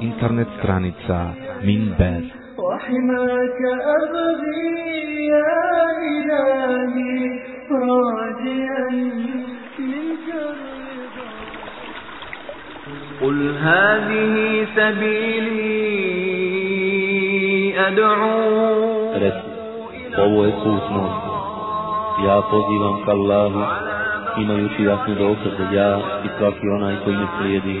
internet stranica Minber وحماك أبغي يا إلهي راجعا منك قل هذه سبيلي أدعو ovo je put moj. Ja pozivam ka Allahu, imajući jasnu dokaz da ja i svaki onaj koji me slijedi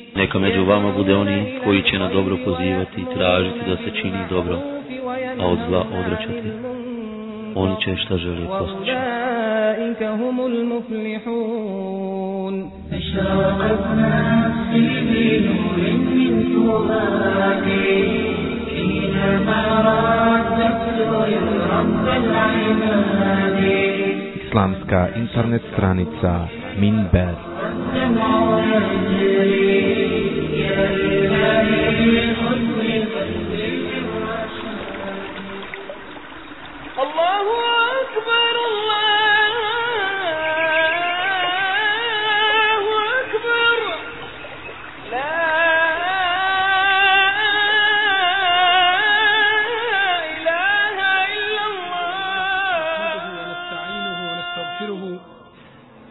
Neka među vama bude oni koji će na dobro pozivati i tražiti da se čini dobro, a od zla odračati. Oni će šta želi postići. Islamska internet stranica Minber Islamska internet stranica Minber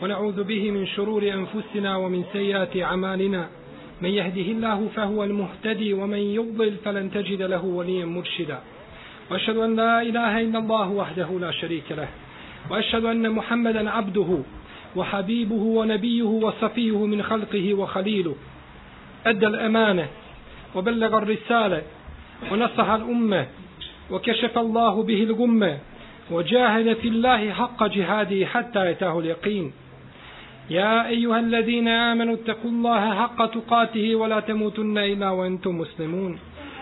ونعوذ به من شرور أنفسنا ومن سيئات أعمالنا. من يهده الله فهو المهتدي ومن يضلل فلن تجد له وليا مرشدا. وأشهد أن لا إله إلا الله وحده لا شريك له وأشهد أن محمدا عبده وحبيبه ونبيه وصفيه من خلقه وخليله. أدى الأمانة وبلغ الرسالة ونصح الأمة وكشف الله به الغمة وجاهد في الله حق جهاده حتى يتاه اليقين. يا أيها الذين آمنوا اتقوا الله حق تقاته ولا تموتن إلا وأنتم مسلمون.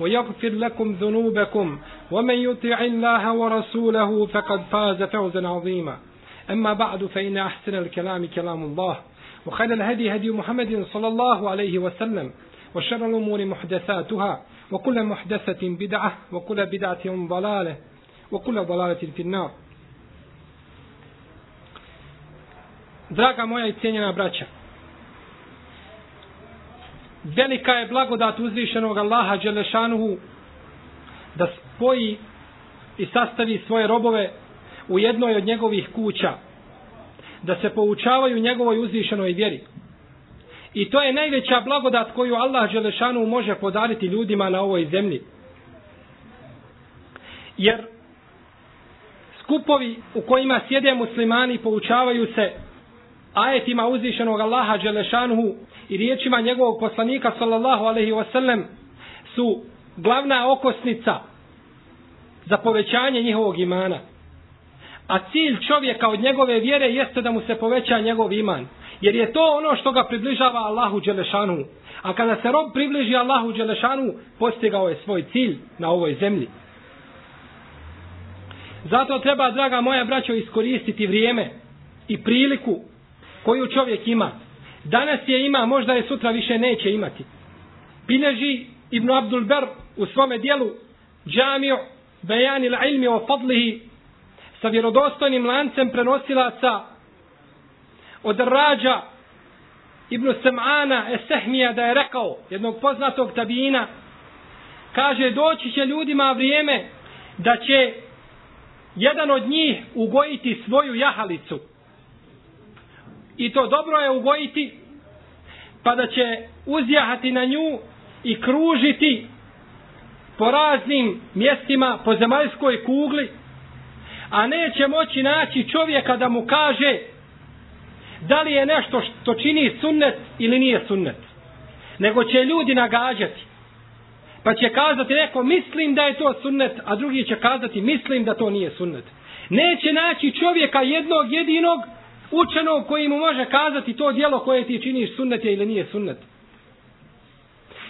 ويغفر لكم ذنوبكم ومن يطع الله ورسوله فقد فاز فوزا عظيما. أما بعد فإن أحسن الكلام كلام الله وخير الهدي هدي محمد صلى الله عليه وسلم وشر الأمور محدثاتها وكل محدثة بدعة وكل بدعة ضلالة وكل ضلالة في النار. Draga moja i cijenjena braća, velika je blagodat uzvišenog Allaha Đelešanuhu da spoji i sastavi svoje robove u jednoj od njegovih kuća, da se poučavaju njegovoj uzvišenoj vjeri. I to je najveća blagodat koju Allah Đelešanu može podariti ljudima na ovoj zemlji. Jer skupovi u kojima sjede muslimani poučavaju se ajetima uzvišenog Allaha Đelešanuhu i riječima njegovog poslanika sallallahu alaihi wasallam su glavna okosnica za povećanje njihovog imana. A cilj čovjeka od njegove vjere jeste da mu se poveća njegov iman. Jer je to ono što ga približava Allahu Đelešanu. A kada se rob približi Allahu Đelešanu, postigao je svoj cilj na ovoj zemlji. Zato treba, draga moja braćo, iskoristiti vrijeme i priliku koju čovjek ima. Danas je ima, možda je sutra više neće imati. Bileži Ibn Abdul Ber u svome dijelu džamio Bejanil ilmi o fadlihi sa vjerodostojnim lancem prenosilaca od Rađa Ibn Sam'ana Esehmija da je rekao jednog poznatog tabijina kaže doći će ljudima vrijeme da će jedan od njih ugojiti svoju jahalicu i to dobro je ugojiti pa da će uzjahati na nju i kružiti po raznim mjestima po zemaljskoj kugli a neće moći naći čovjeka da mu kaže da li je nešto što čini sunnet ili nije sunnet. Nego će ljudi nagađati. Pa će kazati neko mislim da je to sunnet, a drugi će kazati mislim da to nije sunnet. Neće naći čovjeka jednog jedinog učenog koji mu može kazati to dijelo koje ti činiš sunnet je ili nije sunnet.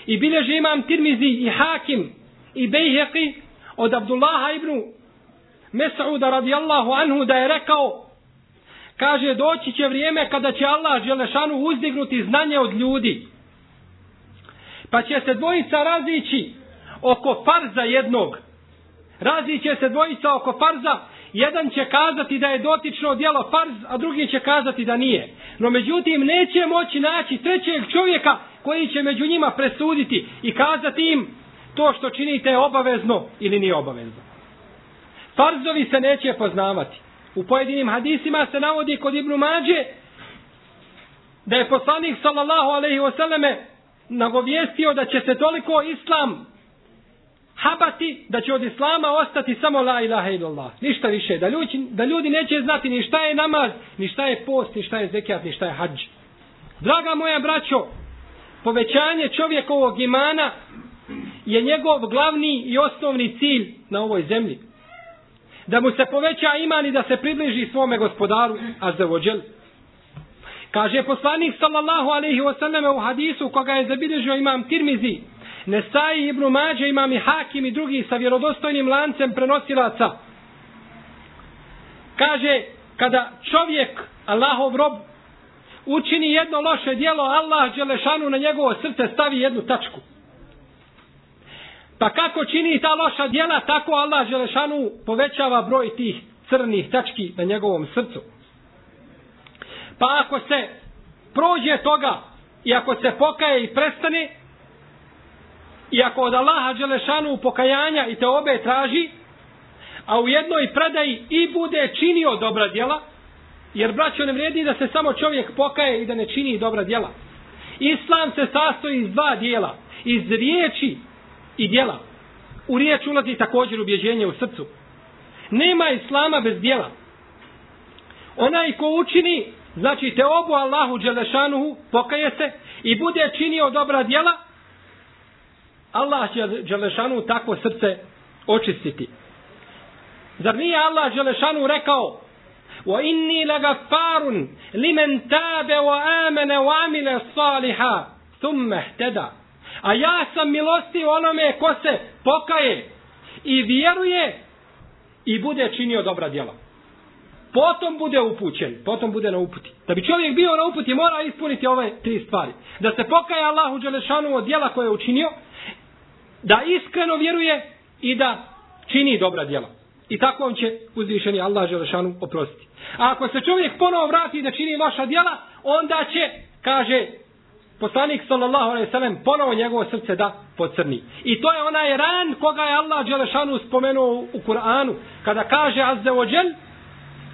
I bilježi imam Tirmizi i Hakim i Bejheqi od Abdullaha ibn Mes'uda radijallahu anhu da je rekao kaže doći će vrijeme kada će Allah Želešanu uzdignuti znanje od ljudi. Pa će se dvojica razići oko farza jednog. Raziće se dvojica oko farza, jedan će kazati da je dotično djelo farz, a drugi će kazati da nije. No međutim, neće moći naći trećeg čovjeka koji će među njima presuditi i kazati im to što činite je obavezno ili nije obavezno. Farzovi se neće poznavati. U pojedinim hadisima se navodi kod Ibnu Mađe da je poslanik sallallahu alaihi wasallame nagovijestio da će se toliko islam habati da će od islama ostati samo la ilaha illallah. Ništa više. Da ljudi, da ljudi neće znati ni šta je namaz, ni šta je post, ni šta je zekijat, ni šta je hađ. Draga moja braćo, povećanje čovjekovog imana je njegov glavni i osnovni cilj na ovoj zemlji da mu se poveća iman i da se približi svome gospodaru azzavodžel. Kaže poslanik sallallahu alaihi wasallam u hadisu koga je zabilježio imam Tirmizi, Nesai ibn Mađe imam i Hakim i drugi sa vjerodostojnim lancem prenosilaca. Kaže, kada čovjek, Allahov rob, učini jedno loše dijelo, Allah Đelešanu na njegovo srce stavi jednu tačku. Pa kako čini ta loša djela, tako Allah Đelešanu povećava broj tih crnih tački na njegovom srcu. Pa ako se prođe toga i ako se pokaje i prestane, i ako od Allaha Đelešanu pokajanja i te obe traži, a u jednoj predaji i bude činio dobra djela, jer braćo ne vrijedi da se samo čovjek pokaje i da ne čini dobra djela. Islam se sastoji iz dva dijela, iz riječi i djela. U riječ ulazi također ubjeđenje u srcu. Nema islama bez djela. Onaj ko učini, znači te obu Allahu Đelešanuhu, pokaje se i bude činio dobra djela, Allah će Đelešanu takvo srce očistiti. Zar nije Allah Đelešanu rekao wa inni lagafarun limen tabe wa amene wa amile saliha thumme hteda A ja sam milosti onome ko se pokaje i vjeruje i bude činio dobra djela. Potom bude upućen, potom bude na uputi. Da bi čovjek bio na uputi, mora ispuniti ove tri stvari. Da se pokaje Allahu Đelešanu od djela koje je učinio, da iskreno vjeruje i da čini dobra djela. I tako on će uzvišeni Allah Želešanu oprostiti. A ako se čovjek ponovo vrati da čini loša djela, onda će, kaže poslanik sallallahu alejhi ve sellem ponovo njegovo srce da pocrni. I to je onaj ran koga je Allah dželešanu spomenuo u Kur'anu kada kaže azza wa džel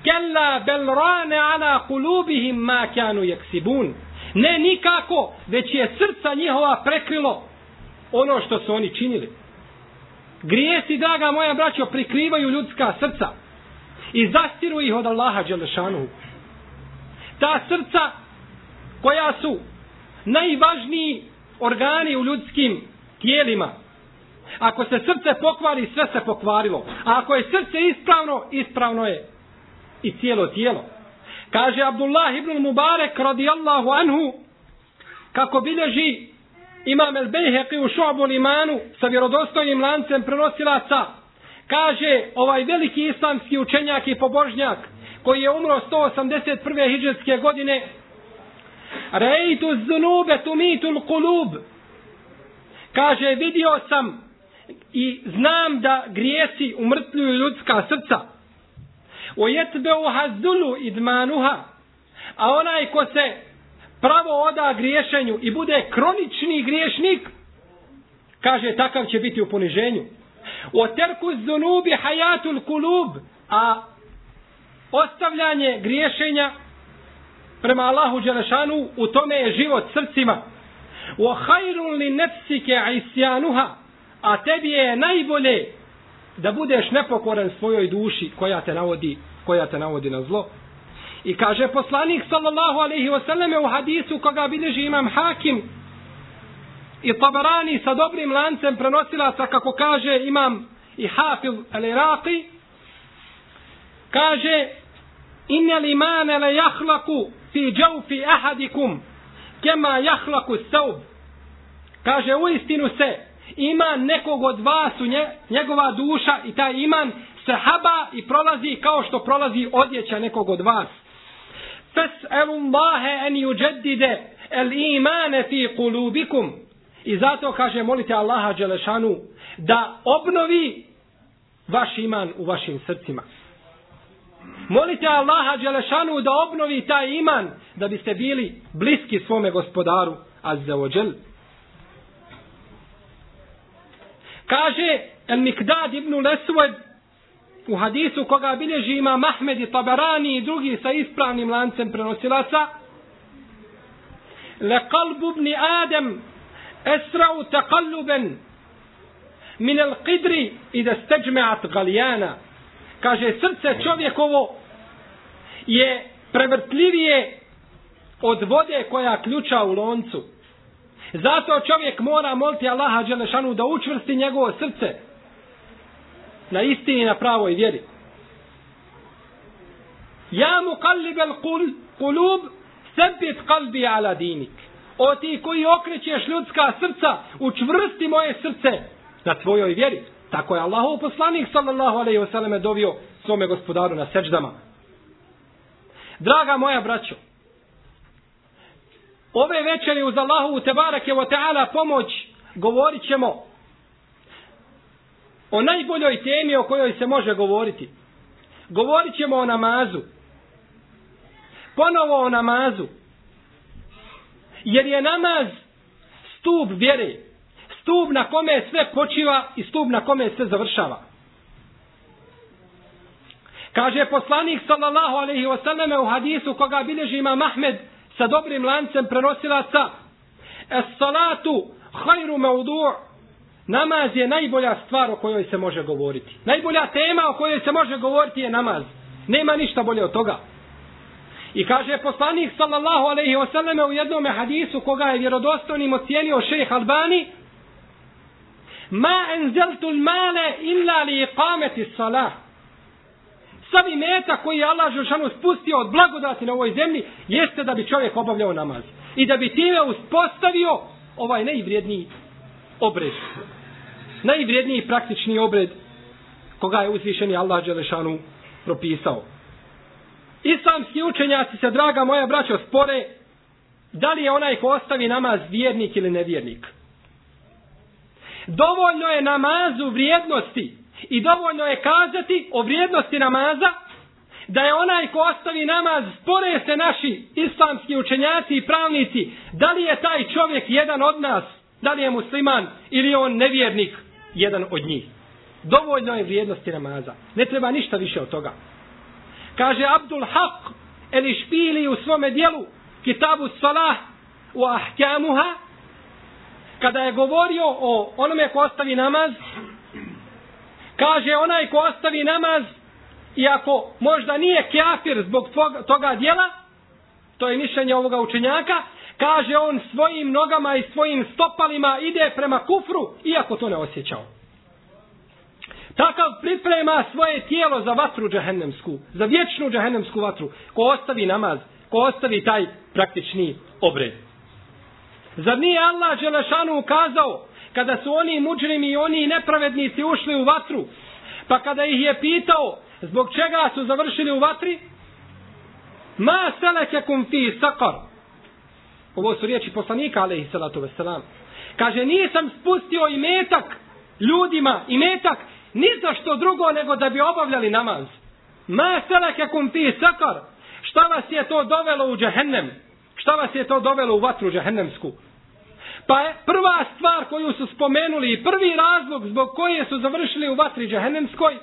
kella bel rane ala kulubihim ma kanu yaksibun. Ne nikako, već je srca njihova prekrilo ono što su oni činili. Grijesi, draga moja braćo, prikrivaju ljudska srca i zastiru ih od Allaha Đelešanu. Ta srca koja su najvažniji organi u ljudskim tijelima. Ako se srce pokvari, sve se pokvarilo. A ako je srce ispravno, ispravno je i cijelo tijelo. Kaže Abdullah ibn Mubarek radijallahu anhu kako bilježi imam el Bejheqi u šobu imanu sa vjerodostojnim lancem prenosilaca kaže ovaj veliki islamski učenjak i pobožnjak koji je umro 181. hijđarske godine, Rejtu zunube tumitul kulub. Kaže, vidio sam i znam da grijesi umrtljuju ljudska srca. O jetbeu hazulu idmanuha. A onaj ko se pravo oda griješenju i bude kronični griješnik, kaže, takav će biti u poniženju. O terku zunubi hajatul kulub. A ostavljanje griješenja prema Allahu Đelešanu, u tome je život srcima. Wa hajrun li nefsike isyanuha. A tebi je najbolje da budeš nepokoran svojoj duši koja te navodi, koja te navodi na zlo. I kaže poslanik sallallahu alejhi ve u hadisu koga bilježi imam Hakim i Tabarani sa dobrim lancem prenosilaca kako kaže imam i Hafiz al-Iraqi kaže inna limane le jahlaku fi džaufi ahadikum kema jahlaku saub. Kaže, u istinu se iman nekog od vas u nje, njegova duša i taj iman se haba i prolazi kao što prolazi odjeća nekog od vas. Fes'elullahe en juđedide el imane fi kulubikum. I zato kaže, molite Allaha Đelešanu da obnovi vaš iman u vašim srcima. Molite Allaha Đelešanu da obnovi taj iman da biste bili bliski svome gospodaru Azza wa Đel. Kaže El Mikdad ibn Lesved u hadisu koga bilježi ima Mahmed i Tabarani i drugi sa ispravnim lancem prenosilaca Le kalbu ibn Adem esra'u taqalluben min el qidri i da steđmeat galijana kaže srce čovjekovo je prevrtljivije od vode koja ključa u loncu. Zato čovjek mora moliti Allaha Đelešanu da učvrsti njegovo srce na istini i na pravoj vjeri. Ja mu kallibel kulub sebit kalbi ala dinik. O ti koji okrećeš ljudska srca, učvrsti moje srce na tvojoj vjeri. Tako je Allahov poslanik sallallahu alejhi ve selleme dovio svome gospodaru na sećdama. Draga moja braćo, ove večeri uz Allahu te barake ve taala pomoć govorit ćemo o najboljoj temi o kojoj se može govoriti. Govorit ćemo o namazu. Ponovo o namazu. Jer je namaz stup vjere stup na kome sve počiva i stup na kome sve završava. Kaže poslanik sallallahu alaihi wasallam u hadisu koga bilježi ima Mahmed sa dobrim lancem prenosilaca Es salatu hajru maudu' Namaz je najbolja stvar o kojoj se može govoriti. Najbolja tema o kojoj se može govoriti je namaz. Nema ništa bolje od toga. I kaže poslanik sallallahu alaihi wasallam u jednom hadisu koga je vjerodostojnim ocijenio šejh Albani ma enzeltu male illa li iqameti salah. Savi meta koji je Allah Žešanu spustio od blagodati na ovoj zemlji jeste da bi čovjek obavljao namaz. I da bi time uspostavio ovaj najvrijedniji obred. Najvrijedniji praktični obred koga je uzvišeni Allah Đelešanu propisao. Islamski učenjaci se, draga moja braćo, spore da li je onaj ko ostavi namaz vjernik ili nevjernik. Dovoljno je namazu vrijednosti i dovoljno je kazati o vrijednosti namaza da je onaj ko ostavi namaz, spore se naši islamski učenjaci i pravnici, da li je taj čovjek jedan od nas, da li je musliman ili je on nevjernik, jedan od njih. Dovoljno je vrijednosti namaza. Ne treba ništa više od toga. Kaže Abdul Haq eli špili u svome dijelu Kitabu Salah u Ahkamuha kada je govorio o onome ko ostavi namaz, kaže onaj ko ostavi namaz, iako možda nije kafir zbog toga, toga dijela, to je mišljenje ovoga učenjaka, kaže on svojim nogama i svojim stopalima ide prema kufru, iako to ne osjećao. Takav priprema svoje tijelo za vatru džahennemsku, za vječnu džahennemsku vatru, ko ostavi namaz, ko ostavi taj praktični obred. Zar nije Allah Želešanu ukazao kada su oni muđrimi i oni nepravednici ušli u vatru, pa kada ih je pitao zbog čega su završili u vatri, Ma selekekum fi sakar. Ovo su riječi poslanika, alaihi salatu veselam. Kaže, nisam spustio i metak ljudima, i metak, ni za što drugo nego da bi obavljali namaz. Ma selekekum fi sakar. Šta vas je to dovelo u džehennem? Šta vas je to dovelo u vatru džehennemsku? Pa je prva stvar koju su spomenuli i prvi razlog zbog koje su završili u vatri džehennemskoj,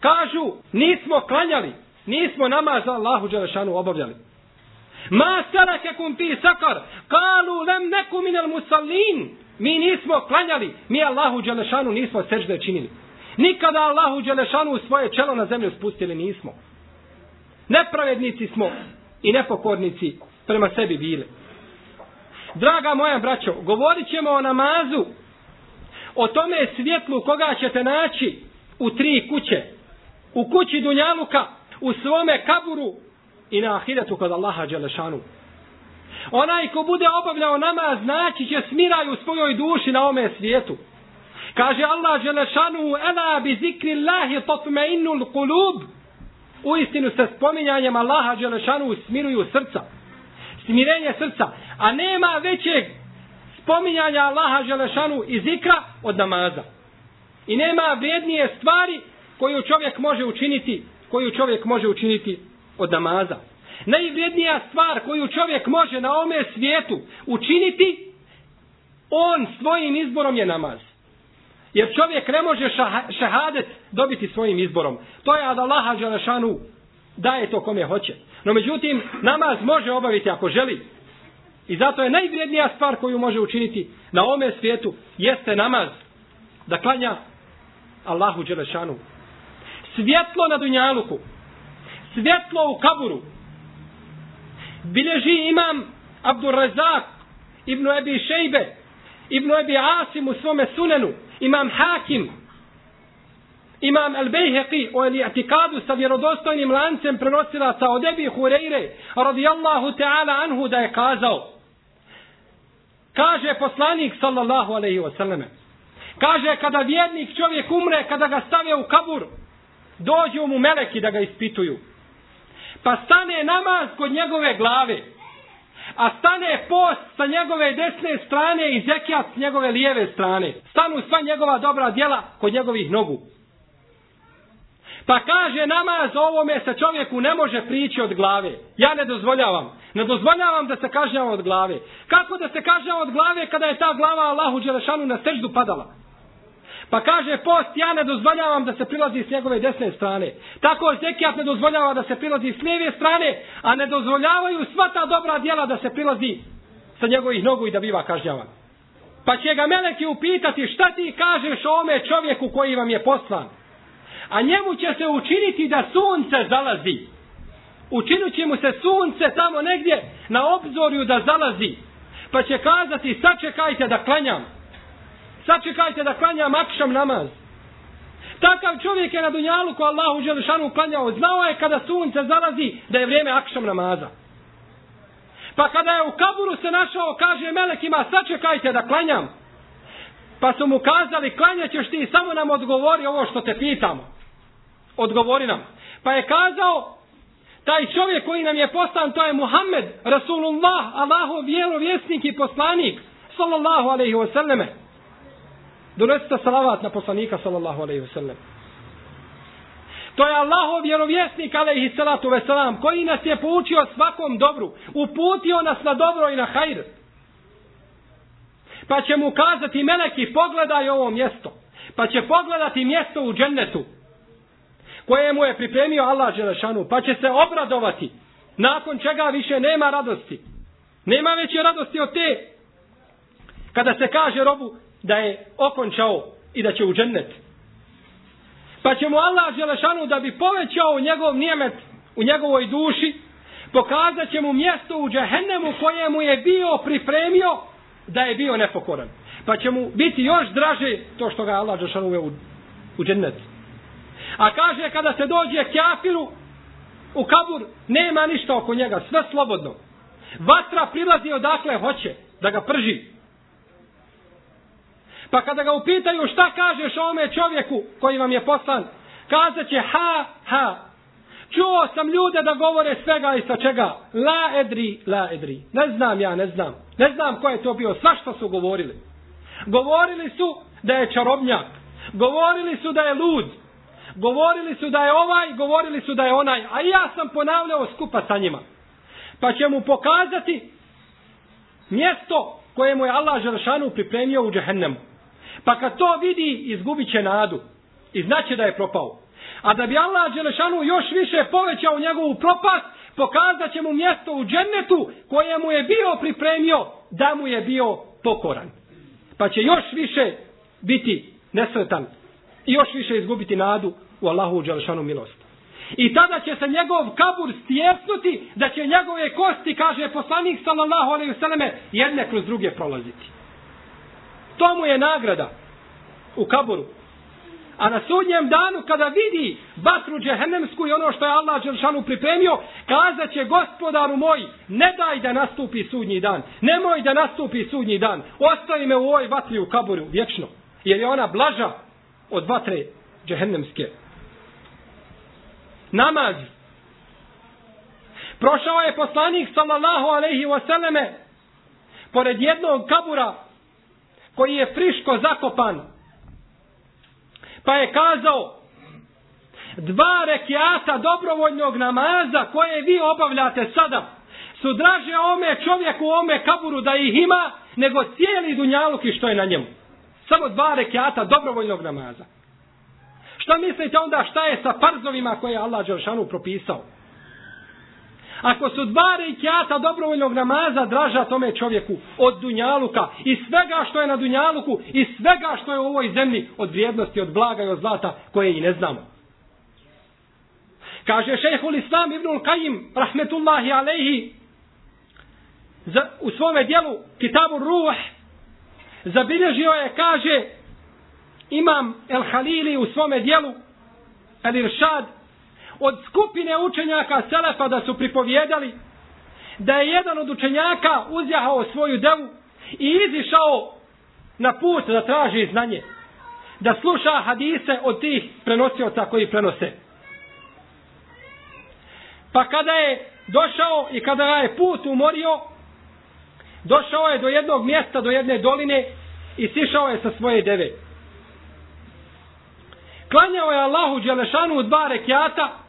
kažu, nismo klanjali, nismo namaz za Allahu Đelešanu obavljali. Ma sarake fi sakar, kalu lem neku minel musallin, mi nismo klanjali, mi Allahu Đelešanu nismo sežde činili. Nikada Allahu Đelešanu svoje čelo na zemlju spustili nismo. Nepravednici smo i nepokornici prema sebi bili. Draga moja braćo, govorit ćemo o namazu, o tome svjetlu koga ćete naći u tri kuće. U kući Dunjaluka, u svome kaburu i na ahiretu kod Allaha Đelešanu. Onaj ko bude obavljao namaz, naći će smiraj u svojoj duši na ome svijetu. Kaže Allah Đelešanu, ela bi zikri Allahi totme innul kulub. U istinu se spominjanjem Allaha Đelešanu smiruju srca. Smirenje srca. A nema većeg spominjanja Allaha Đelešanu i zikra od namaza. I nema vrijednije stvari koju čovjek može učiniti koju čovjek može učiniti od namaza. Najvrijednija stvar koju čovjek može na ome svijetu učiniti, on svojim izborom je namaz. Jer čovjek ne može šahadet dobiti svojim izborom. To je ad Allaha Đelešanu daje to kome hoće. No međutim, namaz može obaviti ako želi. I zato je najvrijednija stvar koju može učiniti na ome svijetu jeste namaz. Da klanja Allahu Đelešanu. Svjetlo na Dunjaluku. Svjetlo u kaburu. Bileži imam Abdur Razak Ibn Ebi Šejbe Ibn Ebi Asim u svome sunenu imam Hakim Imam Al-Bejheqi o Eli'atikadu sa vjerodostojnim lancem prenosilaca od Ebi Hureyre radijallahu ta'ala anhu da je kazao kaže poslanik sallallahu alaihi wasallam kaže kada vjernik čovjek umre kada ga stave u kabur dođu mu meleki da ga ispituju pa stane namaz kod njegove glave a stane post sa njegove desne strane i zekijat s njegove lijeve strane stanu sva njegova dobra djela kod njegovih nogu Pa kaže namaz ovome se čovjeku ne može prići od glave. Ja ne dozvoljavam. Ne dozvoljavam da se kažnjava od glave. Kako da se kažnjava od glave kada je ta glava Allahu Đelešanu na seždu padala? Pa kaže post, ja ne dozvoljavam da se prilazi s njegove desne strane. Tako zekijat ne dozvoljava da se prilazi s lijeve strane, a ne dozvoljavaju sva ta dobra djela da se prilazi sa njegovih nogu i da biva kažnjavan. Pa će ga meleki upitati šta ti kažeš o ome čovjeku koji vam je poslan a njemu će se učiniti da sunce zalazi. Učinut će mu se sunce tamo negdje na obzorju da zalazi. Pa će kazati, sačekajte da klanjam. Sačekajte da klanjam akšam namaz. Takav čovjek je na Dunjalu ko Allahu Želešanu klanjao. Znao je kada sunce zalazi da je vrijeme akšam namaza. Pa kada je u kaburu se našao, kaže melekima, sačekajte da klanjam. Pa su mu kazali, klanjaćeš ti, samo nam odgovori ovo što te pitamo odgovori nam. Pa je kazao, taj čovjek koji nam je postan, to je Muhammed, Rasulullah, Allahov vjerovjesnik i poslanik, sallallahu alaihi wasallame. Donesite salavat na poslanika, sallallahu alaihi wasallam. To je Allahov vjerovjesnik, alaihi salatu veselam koji nas je poučio svakom dobru, uputio nas na dobro i na hajr. Pa će mu kazati, meleki, pogledaj ovo mjesto. Pa će pogledati mjesto u džennetu koje mu je pripremio Allah Đelešanu, pa će se obradovati, nakon čega više nema radosti. Nema veće radosti od te, kada se kaže robu da je okončao i da će u džennet. Pa će mu Allah Želešanu da bi povećao njegov nijemet u njegovoj duši, pokazat će mu mjesto u džehennemu koje mu je bio pripremio da je bio nepokoran. Pa će mu biti još draže to što ga Allah Želešanu uveo u, u džennet. A kaže kada se dođe kjafiru u kabur, nema ništa oko njega, sve slobodno. Vatra prilazi odakle hoće da ga prži. Pa kada ga upitaju šta kažeš o ome čovjeku koji vam je poslan, kazat će ha, ha. Čuo sam ljude da govore svega i sa čega. La edri, la edri. Ne znam ja, ne znam. Ne znam ko je to bio. Sva što su govorili. Govorili su da je čarobnjak. Govorili su da je lud. Govorili su da je ovaj, govorili su da je onaj. A ja sam ponavljao skupa sa njima. Pa će mu pokazati mjesto koje mu je Allah Želšanu pripremio u džehennemu. Pa kad to vidi, izgubit će nadu. I znaće da je propao. A da bi Allah Đelešanu još više povećao njegovu propast, pokazat će mu mjesto u džennetu koje mu je bio pripremio da mu je bio pokoran. Pa će još više biti nesretan i još više izgubiti nadu u Allahu Đelešanu milost. I tada će se njegov kabur stjesnuti da će njegove kosti, kaže poslanik sallallahu alaihi vseleme, jedne kroz druge prolaziti. To mu je nagrada u kaburu. A na sudnjem danu kada vidi vatru džehennemsku i ono što je Allah Đelšanu pripremio, kazat će gospodaru moj, ne daj da nastupi sudnji dan. Nemoj da nastupi sudnji dan. Ostavi me u ovoj vatri u kaburu vječno. Jer je ona blaža od vatre džehennemske. Namaz. Prošao je poslanik sallallahu alaihi wasallame pored jednog kabura koji je friško zakopan pa je kazao dva rekiata dobrovoljnog namaza koje vi obavljate sada su draže ome čovjeku ome kaburu da ih ima nego cijeli dunjaluki što je na njemu. Samo dva rekiata dobrovoljnog namaza. Šta mislite onda šta je sa farzovima koje je Allah Đeršanu propisao? Ako su dva rekiata dobrovoljnog namaza draža tome čovjeku od Dunjaluka i svega što je na Dunjaluku i svega što je u ovoj zemlji od vrijednosti, od blaga i od zlata koje i ne znamo. Kaže šehhul Islam ibnul Kajim, rahmetullahi alaihi, za, u svome dijelu Kitabu Ruh, zabilježio je, kaže, imam El Halili u svome dijelu, El Iršad, od skupine učenjaka Selefa da su pripovjedali da je jedan od učenjaka uzjahao svoju devu i izišao na put da traži znanje. Da sluša hadise od tih prenosioca koji prenose. Pa kada je došao i kada je put umorio, došao je do jednog mjesta, do jedne doline i sišao je sa svoje deve. Klanjao je Allahu Đelešanu u dva rekiata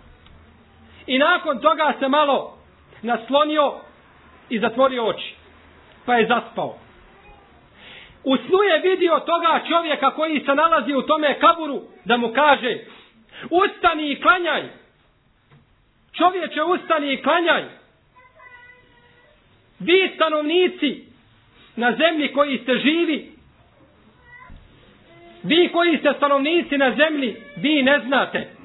I nakon toga se malo naslonio i zatvorio oči. Pa je zaspao. U snu je vidio toga čovjeka koji se nalazi u tome kaburu da mu kaže ustani i klanjaj. Čovječe ustani i klanjaj. Vi stanovnici na zemlji koji ste živi, vi koji ste stanovnici na zemlji, vi ne znate.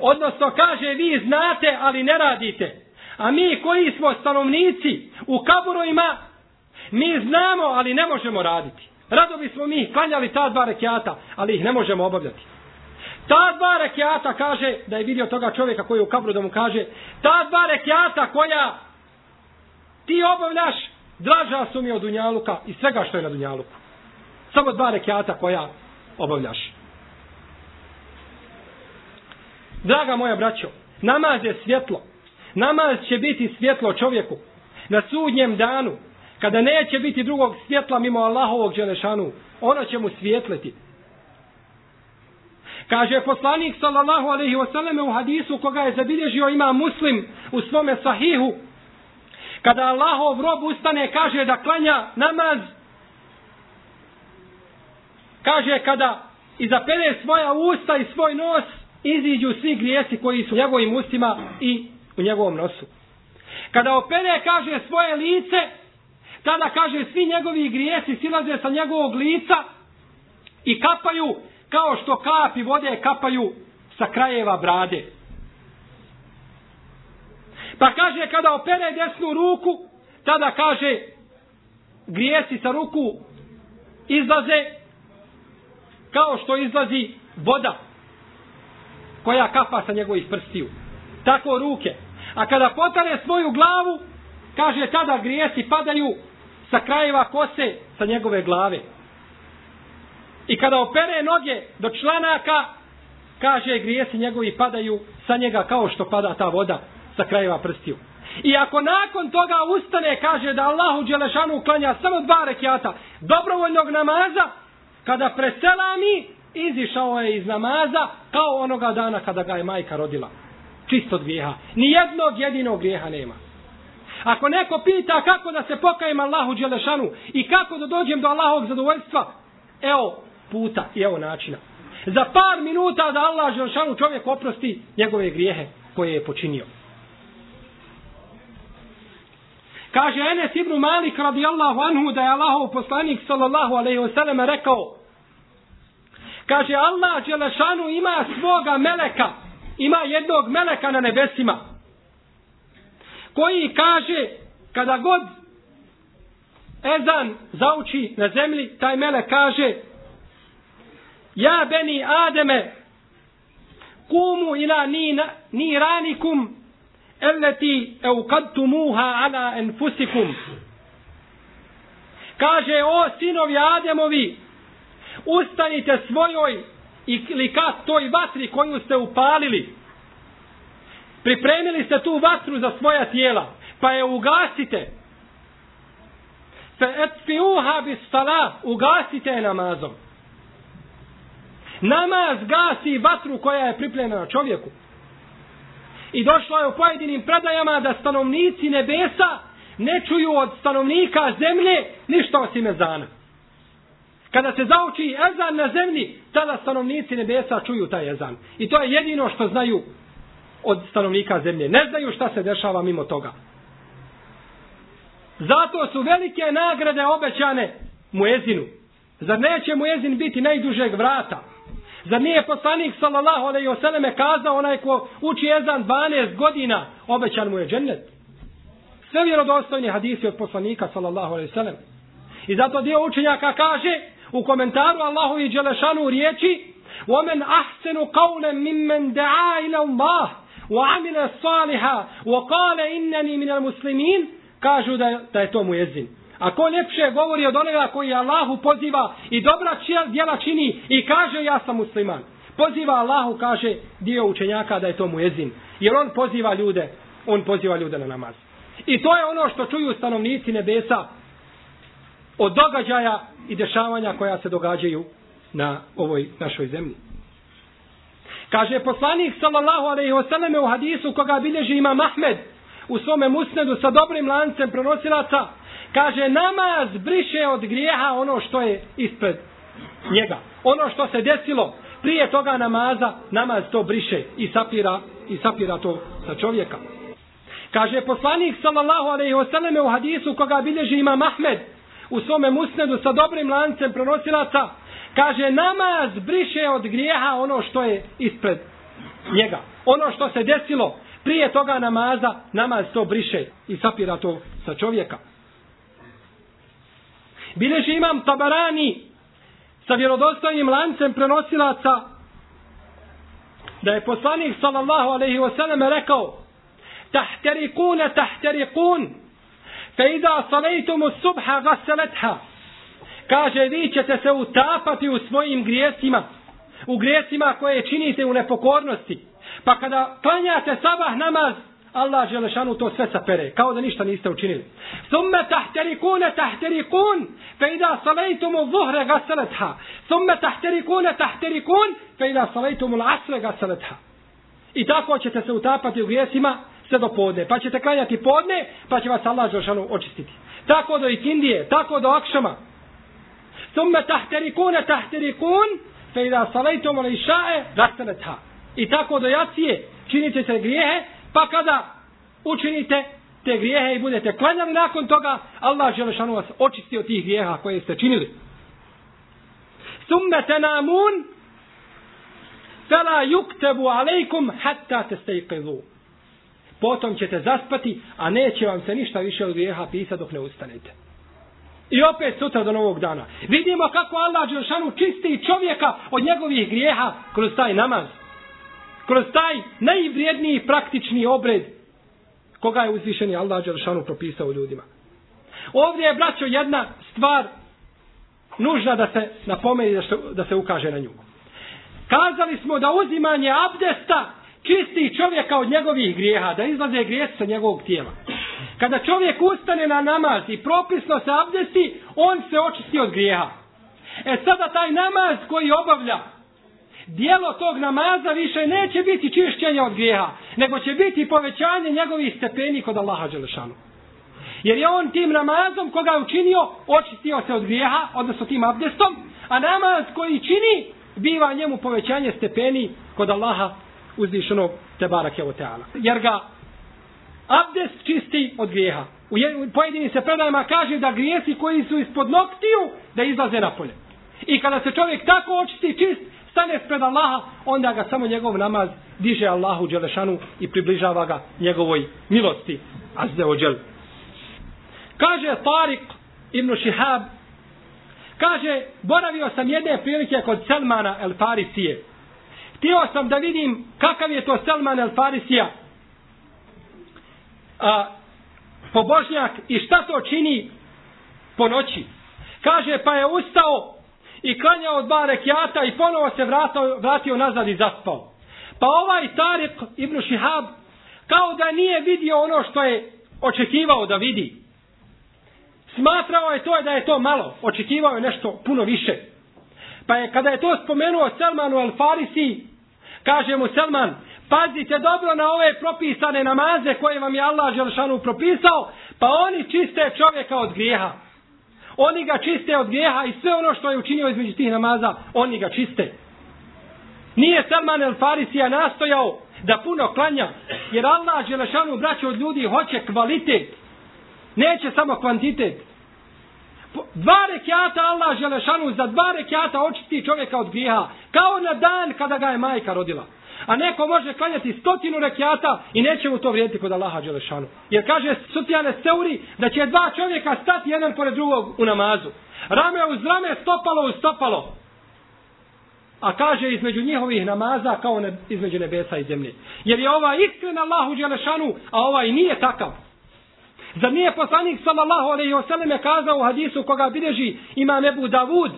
Odnosno kaže vi znate ali ne radite. A mi koji smo stanovnici u kaburojima mi znamo ali ne možemo raditi. Rado bismo mi klanjali ta dva rekiata ali ih ne možemo obavljati. Ta dva rekiata kaže da je vidio toga čovjeka koji je u kabru da mu kaže ta dva rekiata koja ti obavljaš draža su mi od Dunjaluka i svega što je na Dunjaluku. Samo dva rekiata koja obavljaš. Draga moja braćo, namaz je svjetlo. Namaz će biti svjetlo čovjeku. Na sudnjem danu, kada neće biti drugog svjetla mimo Allahovog dželešanu, ono će mu svjetleti. Kaže poslanik sallallahu alaihi wasallam u hadisu koga je zabilježio ima muslim u svome sahihu. Kada Allahov rob ustane kaže da klanja namaz, kaže kada izapere svoja usta i svoj nos, iziđu svi grijesi koji su u njegovim ustima i u njegovom nosu. Kada opere kaže svoje lice, tada kaže svi njegovi grijesi silaze sa njegovog lica i kapaju kao što kapi vode kapaju sa krajeva brade. Pa kaže kada opere desnu ruku, tada kaže grijesi sa ruku izlaze kao što izlazi voda koja kapa sa njegovih prstiju. Tako ruke. A kada potare svoju glavu, kaže tada grijesi padaju sa krajeva kose sa njegove glave. I kada opere noge do članaka, kaže, grijesi njegovi padaju sa njega kao što pada ta voda sa krajeva prstiju. I ako nakon toga ustane, kaže da Allahu Đelešanu uklanja samo dva rekiata dobrovoljnog namaza, kada preselami, izišao je iz namaza kao onoga dana kada ga je majka rodila. Čisto od grijeha. Nijednog jedinog grijeha nema. Ako neko pita kako da se pokajem Allahu Đelešanu i kako da dođem do Allahovog zadovoljstva, evo puta i evo načina. Za par minuta da Allah Đelešanu čovjek oprosti njegove grijehe koje je počinio. Kaže Enes ibn Malik radijallahu anhu da je Allahov poslanik sallallahu alaihi wasallam rekao Kaže Allah Đelešanu ima svoga meleka, ima jednog meleka na nebesima koji kaže kada god ezan zauči na zemlji, taj melek kaže Ja beni Ademe kumu ila nina, niranikum eukadtumuha ala enfusikum. Kaže, o sinovi Ademovi, ustanite svojoj ili ka toj vatri koju ste upalili. Pripremili ste tu vatru za svoja tijela, pa je ugasite. Fe etfiuha bis salah, ugasite je namazom. Namaz gasi vatru koja je pripremljena čovjeku. I došlo je u pojedinim predajama da stanovnici nebesa ne čuju od stanovnika zemlje ništa osim ezana. Kada se zauči ezan na zemlji, tada stanovnici nebesa čuju taj ezan. I to je jedino što znaju od stanovnika zemlje. Ne znaju šta se dešava mimo toga. Zato su velike nagrade obećane muezinu. Zar neće muezin biti najdužeg vrata? Zar nije poslanik sallallahu alejhi ve selleme kazao onaj ko uči ezan 12 godina, obećan mu je džennet. Sve vjerodostojni hadisi od poslanika sallallahu alejhi ve sellem. I zato dio učenjaka kaže u komentaru Allahu i dželešanu riječi: وَمَنْ أَحْسَنُ ahsanu qawlan mimman da'a ila Allah wa 'amila إِنَّنِي wa qala innani minal muslimin." Kažu da da je to mu jezin. A ko ljepše govori od onoga koji Allahu poziva i dobra djela čini i kaže ja sam musliman. Poziva Allahu, kaže dio učenjaka da je to muezin. Jer on poziva ljude, on poziva ljude na namaz. I to je ono što čuju stanovnici nebesa od događaja i dešavanja koja se događaju na ovoj našoj zemlji. Kaže poslanik sallallahu alejhi ve selleme u hadisu koga bilježi ima Ahmed u svome musnedu sa dobrim lancem prenosilaca Kaže, namaz briše od grijeha ono što je ispred njega. Ono što se desilo prije toga namaza, namaz to briše i sapira, i sapira to sa čovjeka. Kaže poslanik sallallahu alejhi ve selleme u hadisu koga bilježi ima Ahmed u svome musnedu sa dobrim lancem prenosilaca kaže namaz briše od grijeha ono što je ispred njega. Ono što se desilo prije toga namaza, namaz to briše i sapira to sa čovjeka. Bileži imam Tabarani sa vjerodostojnim lancem prenosilaca da je poslanik sallallahu alaihi wasallam rekao tahterikune tahterikun fe ida salejtumu subha gaseletha kaže vi ćete se utapati u svojim grijesima u grijesima koje činite u nepokornosti pa kada klanjate sabah namaz Allah Želešanu to sve sapere, kao da ništa niste učinili. Thumme tahterikune tahterikun, fe ida salajtumu zuhre gasaletha. Thumme tahterikune tahterikun, fe ida salajtumu l'asre gasaletha. I tako ćete se utapati u grijesima sve do podne. Pa ćete klanjati podne, pa će vas Allah Želešanu očistiti. Tako do ikindije, tako do akšama. Thumme tahterikune tahterikun, fe ida salajtumu l'išae gasaletha. I tako do jacije činite se grijehe, Pa kada učinite te grijehe i budete klanjali nakon toga, Allah Želešanu vas očisti od tih grijeha koje ste činili. Summe tenamun, fela yuktebu alejkum hatta te. Potom ćete zaspati, a neće vam se ništa više od grijeha pisati dok ne ustanete. I opet sutra do novog dana. Vidimo kako Allah Đelšanu čisti čovjeka od njegovih grijeha kroz taj namaz kroz taj najvrijedniji praktični obred koga je uzvišeni Allah Đelšanu propisao ljudima. Ovdje je, braćo, jedna stvar nužna da se napomeni da se, da se ukaže na nju. Kazali smo da uzimanje abdesta čisti čovjeka od njegovih grijeha, da izlaze grijesi sa njegovog tijela. Kada čovjek ustane na namaz i propisno se abdesti, on se očisti od grijeha. E sada taj namaz koji obavlja, dijelo tog namaza više neće biti čišćenje od grijeha, nego će biti povećanje njegovih stepeni kod Allaha Đelešanu. Jer je on tim namazom koga je učinio, očistio se od grijeha, odnosno tim abdestom, a namaz koji čini, biva njemu povećanje stepeni kod Allaha uzvišenog Tebarake o Teala. Jer ga abdest čisti od grijeha. U pojedinim se predajama kaže da grijesi koji su ispod noktiju, da izlaze napolje. I kada se čovjek tako očisti čist, stane pred Allaha, onda ga samo njegov namaz diže Allahu Đelešanu i približava ga njegovoj milosti. Azze ođel. Kaže Tariq ibn Šihab, kaže, boravio sam jedne prilike kod Selmana el Farisije. Htio sam da vidim kakav je to Salman el Farisija, a, pobožnjak i šta to čini po noći. Kaže, pa je ustao i klanjao dva rekiata i ponovo se vratio, vratio nazad i zaspao. Pa ovaj Tariq ibn Šihab kao da nije vidio ono što je očekivao da vidi. Smatrao je to da je to malo. Očekivao je nešto puno više. Pa je kada je to spomenuo Selmanu al Farisi, kaže mu Selman, pazite dobro na ove propisane namaze koje vam je Allah Želšanu propisao, pa oni čiste čovjeka od grijeha. Oni ga čiste od grijeha i sve ono što je učinio između tih namaza, oni ga čiste. Nije Salman el Farisija nastojao da puno klanja, jer Allah Želešanu braće od ljudi hoće kvalitet. Neće samo kvantitet. Dva rekiata Allah Želešanu za dva rekiata očisti čovjeka od grijeha. Kao na dan kada ga je majka rodila. A neko može klanjati stotinu rekiata i neće mu to vrijediti kod Allaha Đelešanu. Jer kaže Sufjane Seuri da će dva čovjeka stati jedan pored drugog u namazu. Rame uz rame, stopalo uz stopalo. A kaže između njihovih namaza kao ne, između nebesa i zemlje. Jer je ova iskren Allahu Đelešanu, a ovaj nije takav. Zar nije poslanik sallallahu alaihi wa sallam je kazao u hadisu koga bilježi ima Ebu Davud,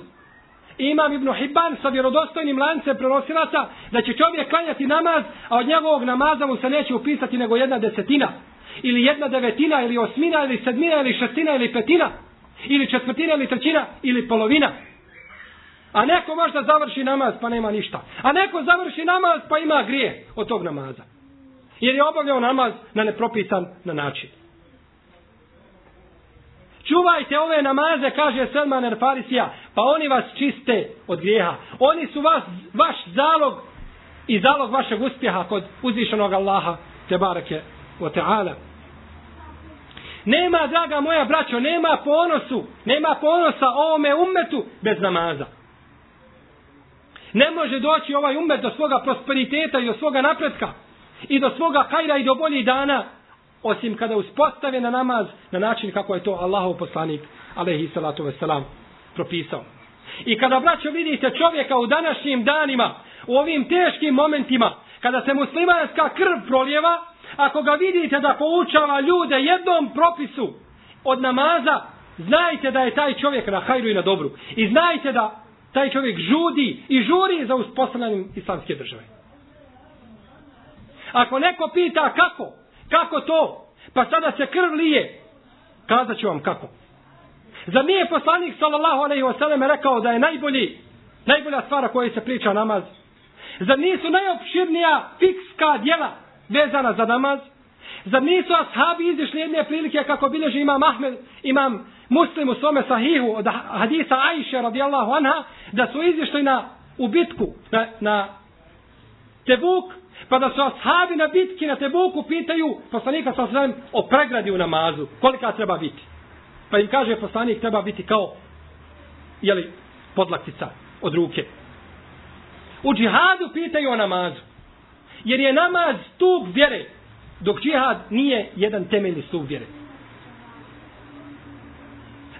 imam Ibn Hibban sa vjerodostojnim lancem prenosilaca da će čovjek klanjati namaz, a od njegovog namaza mu se neće upisati nego jedna desetina. Ili jedna devetina, ili osmina, ili sedmina, ili šestina, ili petina. Ili četvrtina, ili trećina, ili polovina. A neko možda završi namaz pa nema ništa. A neko završi namaz pa ima grije od tog namaza. Jer je obavljao namaz na nepropisan na način. Čuvajte ove namaze, kaže Selman el Farisija, pa oni vas čiste od grijeha. Oni su vas, vaš zalog i zalog vašeg uspjeha kod uzvišenog Allaha, te barake o teala. Nema, draga moja braćo, nema ponosu, nema ponosa ovome umetu bez namaza. Ne može doći ovaj umet do svoga prosperiteta i do svoga napretka i do svoga kajra i do boljih dana osim kada uspostave na namaz na način kako je to Allahov poslanik alaihi salatu wasalam propisao. I kada braćo vidite čovjeka u današnjim danima, u ovim teškim momentima, kada se muslimanska krv proljeva, ako ga vidite da poučava ljude jednom propisu od namaza, znajte da je taj čovjek na hajru i na dobru. I znajte da taj čovjek žudi i žuri za uspostavljanjem islamske države. Ako neko pita kako, Kako to? Pa sada se krv lije. Kazat ću vam kako. Za nije poslanik sallallahu alaihi wa sallam rekao da je najbolji, najbolja stvar koja se priča namaz? Za nisu najopširnija fikska djela vezana za namaz? Za nisu ashabi izišli jedne prilike kako bilježi imam Ahmed, imam muslim u svome sahihu od hadisa Aisha radijallahu anha, da su izišli na, u bitku, na, na Tebuk, Pa da su ashabi na bitki na Tebuku pitaju poslanika sa svem o pregradi u namazu. Kolika treba biti? Pa im kaže poslanik treba biti kao jeli, podlaktica od ruke. U džihadu pitaju o namazu. Jer je namaz stup vjere. Dok džihad nije jedan temeljni stup vjere.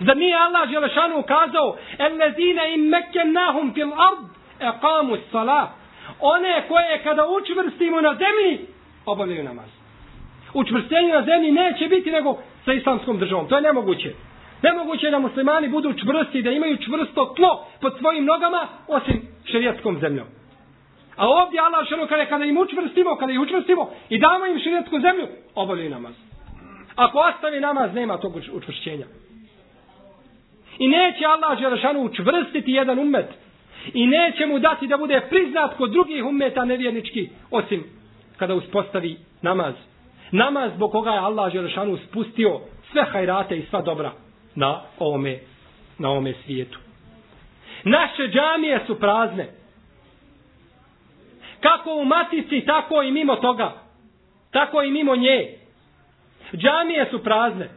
Zar nije Allah Želešanu ukazao Ellezine im mekennahum fil ard eqamu salat one koje kada učvrstimo na zemlji, obavljaju namaz. Učvrstenje na zemlji neće biti nego sa islamskom državom. To je nemoguće. Nemoguće je da muslimani budu čvrsti, da imaju čvrsto tlo pod svojim nogama, osim šerijatskom zemljom. A ovdje Allah šano kada, kada im učvrstimo, kada ih učvrstimo i damo im širijetsku zemlju, obavljaju namaz. Ako ostavi namaz, nema tog učvršćenja. I neće Allah Želešanu učvrstiti jedan umet. I neće mu dati da bude priznat kod drugih umeta nevjernički, osim kada uspostavi namaz. Namaz zbog koga je Allah Želešanu spustio sve hajrate i sva dobra na ovome, na ovome svijetu. Naše džamije su prazne. Kako u matici, tako i mimo toga. Tako i mimo nje. Džamije su prazne.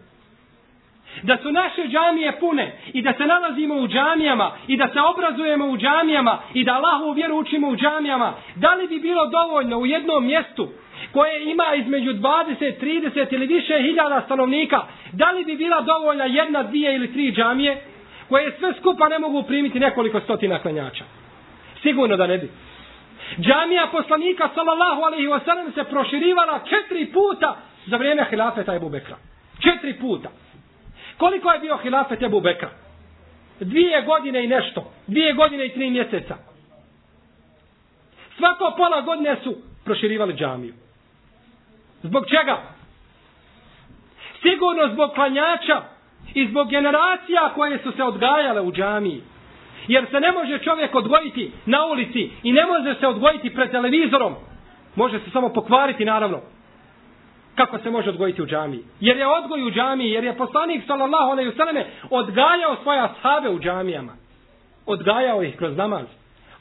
Da su naše džamije pune i da se nalazimo u džamijama i da se obrazujemo u džamijama i da Allahu vjeru učimo u džamijama, da li bi bilo dovoljno u jednom mjestu koje ima između 20, 30 ili više hiljada stanovnika, da li bi bila dovoljna jedna, dvije ili tri džamije koje sve skupa ne mogu primiti nekoliko stotina klanjača? Sigurno da ne bi. Džamija poslanika sallallahu alaihi wasallam se proširivala četiri puta za vrijeme hilafeta Ebu Bekra. Četiri puta. Koliko je bio hilafet Ebu Bekra? Dvije godine i nešto. Dvije godine i tri mjeseca. Svako pola godine su proširivali džamiju. Zbog čega? Sigurno zbog klanjača i zbog generacija koje su se odgajale u džamiji. Jer se ne može čovjek odgojiti na ulici i ne može se odgojiti pred televizorom. Može se samo pokvariti naravno. Kako se može odgojiti u džamiji? Jer je odgoj u džamiji, jer je poslanik sallallahu alejhi ve selleme odgajao svoje ashabe u džamijama. Odgajao ih kroz namaz.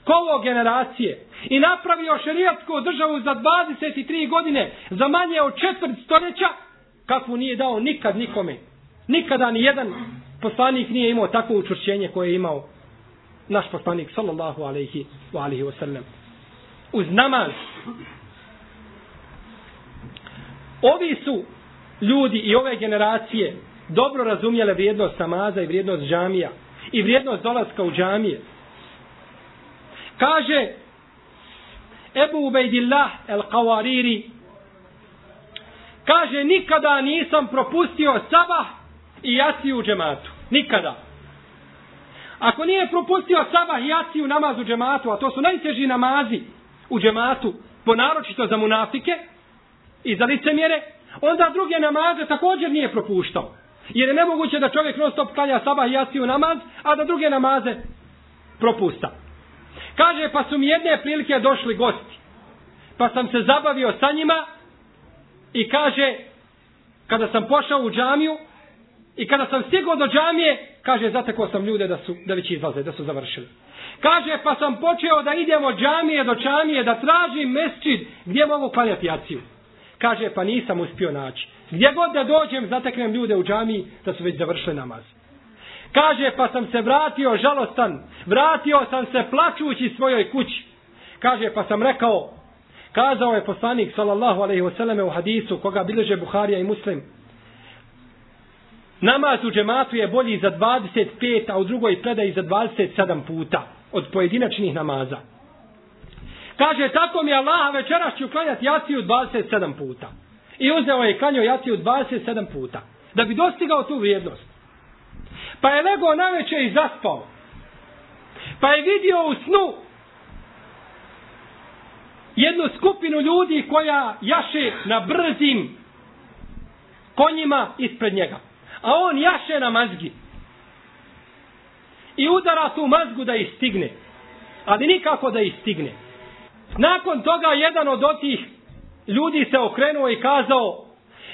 Kolo generacije i napravio šerijatsku državu za 23 godine, za manje od četvrt stoljeća, kakvu nije dao nikad nikome. Nikada ni jedan poslanik nije imao takvo učvršćenje koje je imao naš poslanik sallallahu alejhi ve alihi ve sellem. Uz namaz Ovi su ljudi i ove generacije dobro razumjele vrijednost namaza i vrijednost džamija i vrijednost dolaska u džamije. Kaže Ebu Ubejdillah el Qawariri kaže nikada nisam propustio sabah i jaciju u džematu. Nikada. Ako nije propustio sabah i jaciju namaz u džematu, a to su najteži namazi u džematu, ponaročito za munafike, i za licemjere, onda druge namaze također nije propuštao. Jer je nemoguće da čovjek non stop klanja sabah i jaciju namaz, a da druge namaze propusta. Kaže, pa su mi jedne prilike došli gosti. Pa sam se zabavio sa njima i kaže, kada sam pošao u džamiju i kada sam stigao do džamije, kaže, zatekao sam ljude da su da već izlaze, da su završili. Kaže, pa sam počeo da idemo džamije do džamije, da tražim mesčid gdje mogu klanjati jaciju. Kaže, pa nisam uspio naći. Gdje god da dođem, zateknem ljude u džamiji da su već završili namaz. Kaže, pa sam se vratio žalostan, vratio sam se plačući svojoj kući. Kaže, pa sam rekao, kazao je poslanik, sallallahu alaihi wasallam, u hadisu, koga bileže Buharija i Muslim, namaz u džematu je bolji za 25, a u drugoj predaji za 27 puta od pojedinačnih namaza. Kaže, tako mi Allah večeras ću klanjati jaciju 27 puta. I uzeo je klanjao jaciju 27 puta. Da bi dostigao tu vrijednost. Pa je legao na večer i zaspao. Pa je vidio u snu jednu skupinu ljudi koja jaše na brzim konjima ispred njega. A on jaše na mazgi. I udara tu mazgu da ih stigne. Ali nikako da ih stigne. Nakon toga jedan od otih ljudi se okrenuo i kazao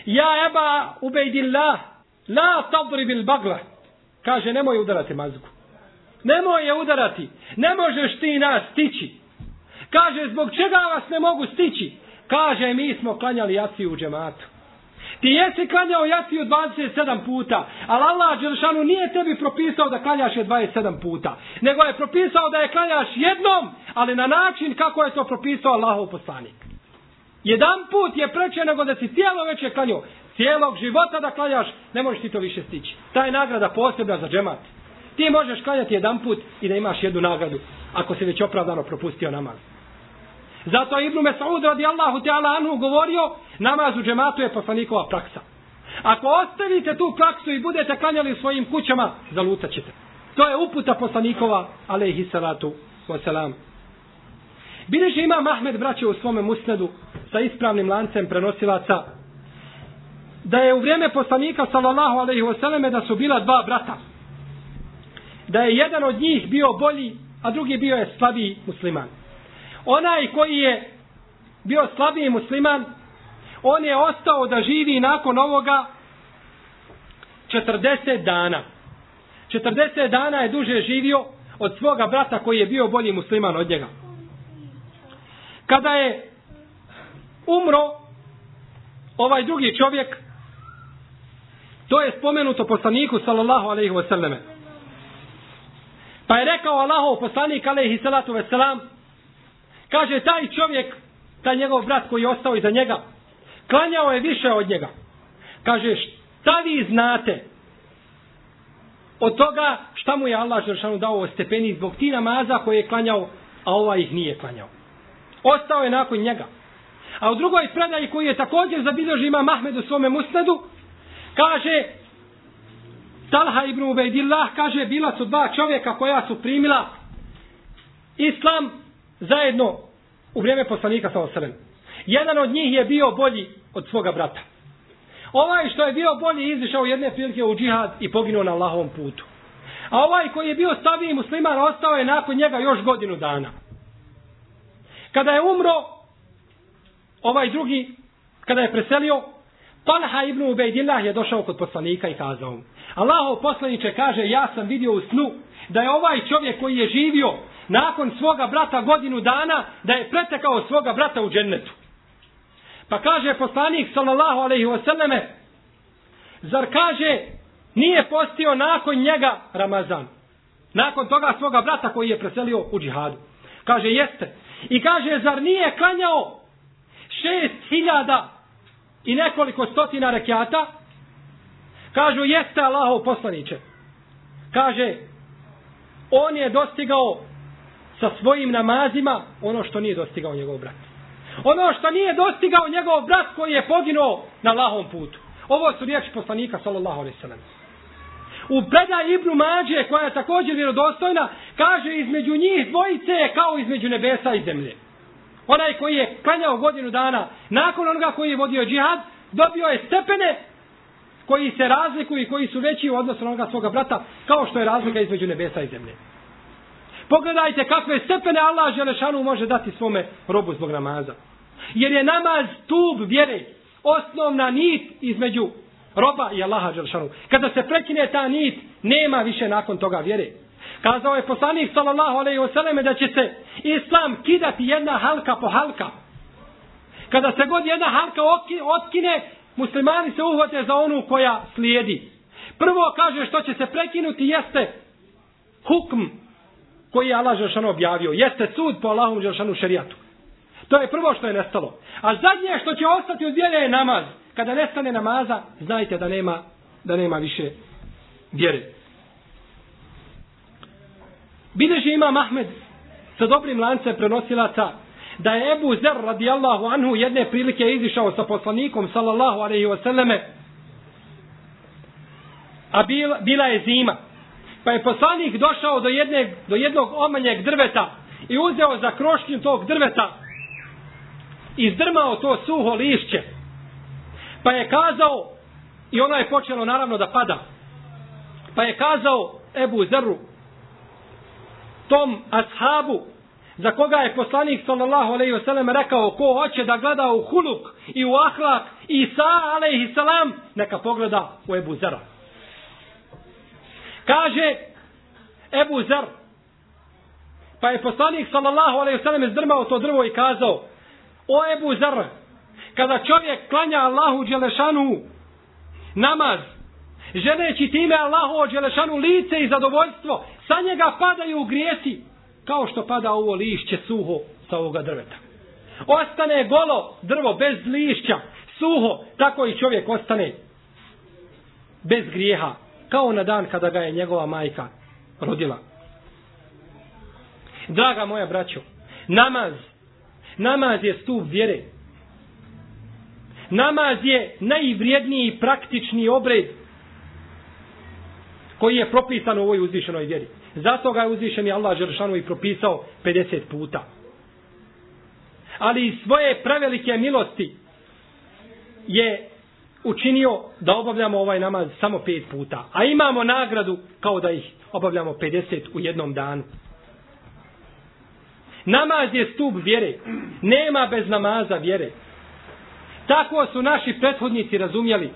Ja eba ubejdillah la tabri bil bagla. Kaže nemoj udarati mazgu. Nemoj je udarati ne možeš ti nas stići. Kaže zbog čega vas ne mogu stići? Kaže mi smo klanjali jaciju u džematu. Ti jesi klanjao jaciju 27 puta, ali Allah Đelšanu nije tebi propisao da klanjaš je 27 puta, nego je propisao da je klanjaš jednom, ali na način kako je to propisao Allahov poslanik. Jedan put je preče nego da si cijelo večer klanjao. Cijelog života da klanjaš, ne možeš ti to više stići. Ta je nagrada posebna za džemat. Ti možeš klanjati jedan put i da imaš jednu nagradu, ako si već opravdano propustio namaz. Zato je Ibnu Mesaud radijallahu ta'ala Anhu govorio, namaz u džematu je poslanikova praksa. Ako ostavite tu praksu i budete klanjali u svojim kućama, zalutat ćete. To je uputa poslanikova, alaihi salatu wasalam. Bileži ima Mahmed braće u svome musnedu sa ispravnim lancem prenosilaca da je u vrijeme poslanika sallallahu alejhi ve selleme da su bila dva brata. Da je jedan od njih bio bolji, a drugi bio je slabiji musliman. Onaj koji je bio slabiji musliman, on je ostao da živi nakon ovoga 40 dana. 40 dana je duže živio od svoga brata koji je bio bolji musliman od njega. Kada je umro ovaj drugi čovjek, to je spomenuto poslaniku sallallahu alaihi wasallame. Pa je rekao Allahov poslanik alaihi salatu wasalam, kaže taj čovjek, taj njegov brat koji je ostao iza njega, klanjao je više od njega. Kaže, šta vi znate od toga šta mu je Allah Žršanu dao stepeni zbog ti namaza koje je klanjao, a ova ih nije klanjao. Ostao je nakon njega. A u drugoj predaji koji je također zabilježio ima Mahmed u svome musnedu, kaže Talha ibn Ubejdillah, kaže bila su dva čovjeka koja su primila islam zajedno u vrijeme poslanika sa osrem. Jedan od njih je bio bolji od svoga brata. Ovaj što je bio bolji izišao jedne prilike u džihad i poginuo na Allahovom putu. A ovaj koji je bio staviji musliman ostao je nakon njega još godinu dana. Kada je umro, ovaj drugi, kada je preselio, Talha ibn Ubejdillah je došao kod poslanika i kazao mu. Allahov poslaniče kaže, ja sam vidio u snu da je ovaj čovjek koji je živio nakon svoga brata godinu dana, da je pretekao svoga brata u džennetu. Pa kaže poslanik sallallahu alejhi ve selleme zar kaže nije postio nakon njega Ramazan. Nakon toga svoga brata koji je preselio u džihadu. Kaže jeste. I kaže zar nije klanjao šest hiljada i nekoliko stotina rekiata? Kažu jeste Allahov poslaniće. Kaže on je dostigao sa svojim namazima ono što nije dostigao njegov brat. Ono što nije dostigao njegov brat koji je poginuo na lahom putu. Ovo su riječi poslanika sallallahu alaihi sallam. U predaj Ibnu Mađe, koja je također vjerodostojna, kaže između njih dvojice je kao između nebesa i zemlje. Onaj koji je klanjao godinu dana nakon onoga koji je vodio džihad, dobio je stepene koji se razlikuju i koji su veći u odnosu na onoga svoga brata, kao što je razlika između nebesa i zemlje. Pogledajte kakve stepene Allah Želešanu može dati svome robu zbog namaza. Jer je namaz tub vjere, osnovna nit između roba i Allaha Želešanu. Kada se prekine ta nit, nema više nakon toga vjere. Kazao je poslanik sallallahu alejhi ve selleme da će se islam kidati jedna halka po halka. Kada se god jedna halka otkine, muslimani se uhvate za onu koja slijedi. Prvo kaže što će se prekinuti jeste hukm koji je Allah Žešanu objavio. Jeste sud po Allahom Žešanu šerijatu. To je prvo što je nestalo. A zadnje što će ostati od vjere je namaz. Kada nestane namaza, znajte da nema, da nema više vjere. Bileže ima Mahmed sa dobrim lancem prenosilaca da je Ebu Zer radijallahu anhu jedne prilike izišao sa poslanikom sallallahu alaihi wasallame a bila, bila je zima. Pa je poslanik došao do, jedne, do jednog omanjeg drveta i uzeo za krošnju tog drveta i zdrmao to suho lišće. Pa je kazao, i ono je počelo naravno da pada, pa je kazao Ebu Zeru tom ashabu, za koga je poslanik sallallahu alejhi ve sellem rekao ko hoće da gleda u huluk i u ahlak Isa alejhi salam neka pogleda u Ebu Zera. Kaže Ebu Zer, pa je poslanik sallallahu alejhi ve sellem zdrmao to drvo i kazao, o Ebu Zer, kada čovjek klanja Allahu Đelešanu namaz, želeći time Allahu Đelešanu lice i zadovoljstvo, sa njega padaju u grijesi, kao što pada ovo lišće suho sa ovoga drveta. Ostane golo drvo bez lišća, suho, tako i čovjek ostane bez grijeha, kao na dan kada ga je njegova majka rodila. Draga moja braćo, namaz, namaz je stup vjere. Namaz je najvrijedniji i praktični obred koji je propisan u ovoj uzvišenoj vjeri. Zato ga je uzvišeni Allah Žeršanu i propisao 50 puta. ali iz svoje prevelike milosti je učinio da obavljamo ovaj namaz samo pet puta. A imamo nagradu kao da ih obavljamo 50 u jednom danu. Namaz je stup vjere. Nema bez namaza vjere. Tako su naši prethodnici razumjeli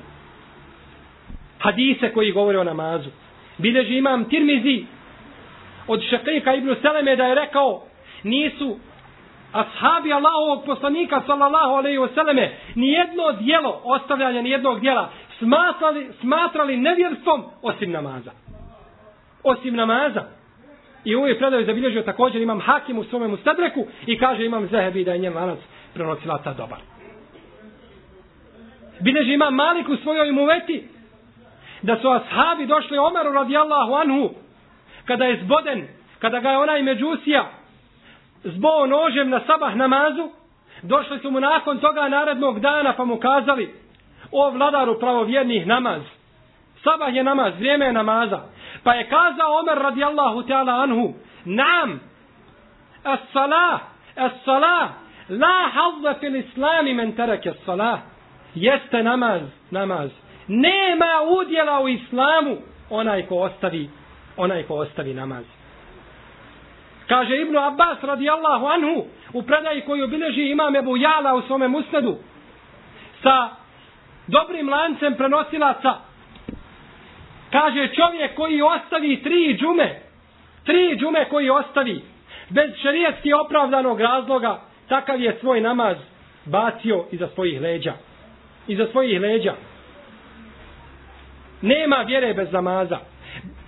hadise koji govore o namazu. Bileži imam Tirmizi od Šekika ibn Seleme da je rekao nisu ashabi Allahovog poslanika sallallahu alaihi wasallame nijedno dijelo ostavljanja nijednog dijela smatrali, smatrali nevjerstvom osim namaza. Osim namaza. I ovo je predaju zabilježio također imam hakim u svome mustadreku i kaže imam zehebi da je njen lanac prenosilaca dobar. Bileži imam malik u svojoj muveti da su ashabi došli Omeru radijallahu anhu kada je zboden, kada ga je onaj međusija zboo nožem na sabah namazu, došli su mu nakon toga narednog dana pa mu kazali o vladaru pravovjernih namaz. Sabah je namaz, vrijeme je namaza. Pa je kazao Omer radijallahu ta'ala anhu, nam, as salah, as salah, la hazza fil islami men tereke salah. Jeste namaz, namaz. Nema udjela u islamu. Onaj ko ostavi, onaj ko ostavi namaz. Kaže Ibn Abbas radijallahu anhu u predaji koju obileži imam Ebu Jala u svome musnedu sa dobrim lancem prenosilaca. Kaže čovjek koji ostavi tri džume tri džume koji ostavi bez šerijetski opravdanog razloga takav je svoj namaz bacio iza svojih leđa. Iza svojih leđa nema vjere bez namaza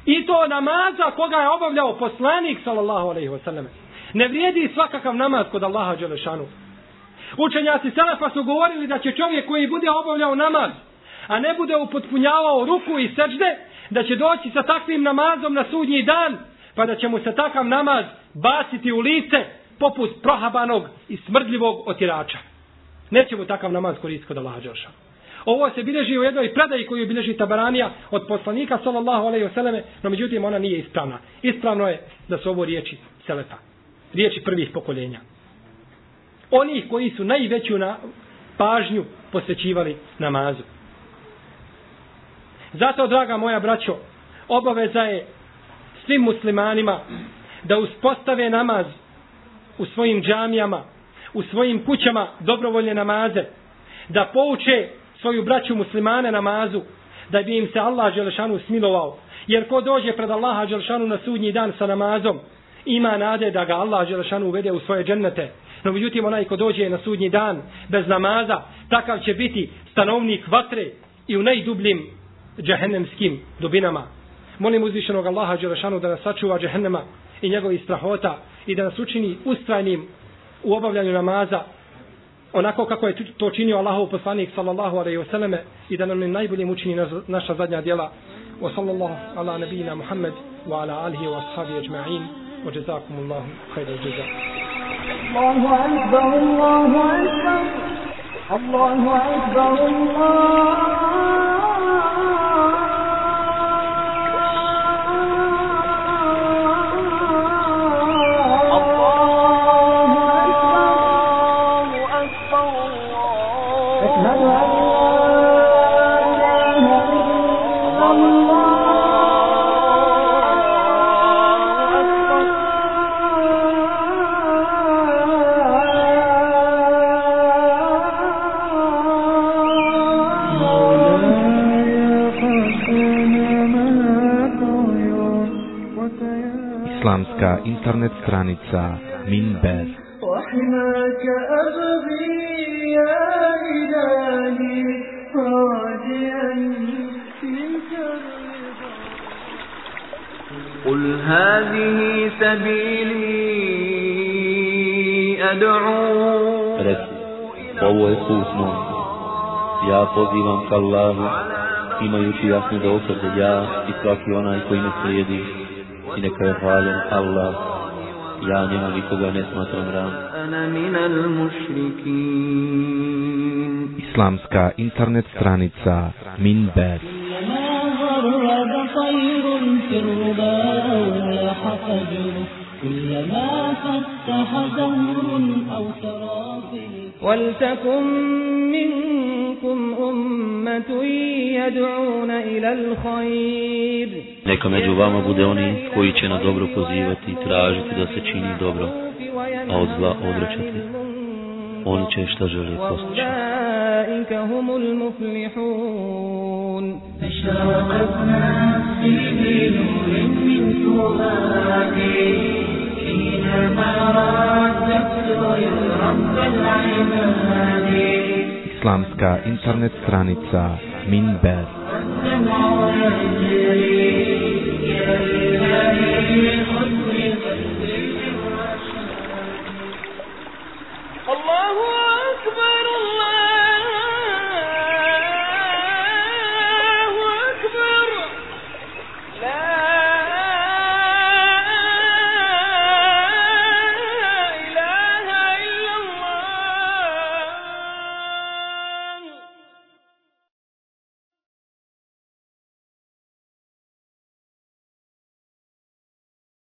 I to namaza koga je obavljao poslanik sallallahu alejhi ve selleme. Ne vrijedi svakakav namaz kod Allaha dželešanu. Učenjaci selefa su govorili da će čovjek koji bude obavljao namaz, a ne bude upotpunjavao ruku i srđde, da će doći sa takvim namazom na sudnji dan, pa da će mu se takav namaz baciti u lice poput prohabanog i smrdljivog otirača. Neće mu takav namaz koristiti kod Allaha dželešanu. Ovo se bileži u jednoj predaji koju bileži Tabaranija od poslanika sallallahu alejhi ve selleme, no međutim ona nije ispravna. Ispravno je da su ovo riječi selefa. Riječi prvih pokoljenja. Oni koji su najveću na pažnju posvećivali namazu. Zato, draga moja braćo, obaveza je svim muslimanima da uspostave namaz u svojim džamijama, u svojim kućama dobrovoljne namaze, da pouče svoju braću muslimane namazu, da bi im se Allah Đelešanu smilovao. Jer ko dođe pred Allaha Đelešanu na sudnji dan sa namazom, ima nade da ga Allah Đelešanu uvede u svoje džennete. No međutim, onaj ko dođe na sudnji dan bez namaza, takav će biti stanovnik vatre i u najdubljim džehennemskim dubinama. Molim uzvišenog Allaha Đelešanu da nas sačuva džehennema i njegovih strahota i da nas učini ustrajnim u obavljanju namaza onako kako je to činio Allahov poslanik sallallahu alejhi ve selleme i da nam najbolje učini naša zadnja djela. Wa sallallahu ala nabina Muhammad wa ala alihi wa ashabihi ajma'in. Wa jazakumullahu khairal jazaa. Allahu akbar Allahu akbar. Allahu akbar Allah. stranica Minber. وحماك أبغي يا إلهي راجعا فيك قل هذه سبيلي أدعو Reci, ovo je put moj. Ja pozivam ka Allahu, imajući jasne dokaze ja i svaki onaj koji me slijedi. I neka je hvaljen Allah, ja njemu nikoga ne smatram ram. أنا من المشركين Islamska internet stranica Minber. كلما غرد طير في الربا أو لاح فجر كلما فتح زهر أو ترى في ولتكن منكم أمة يدعون إلى الخير Neka među vama bude oni koji će na dobro pozivati i tražiti da se čini dobro, a od zla odrećati. Oni će šta žele postići. أولئك هم المفلحون أشرقت نفسي بنور من فؤادي Islamska internet stranica Minber. Allahu Akbar!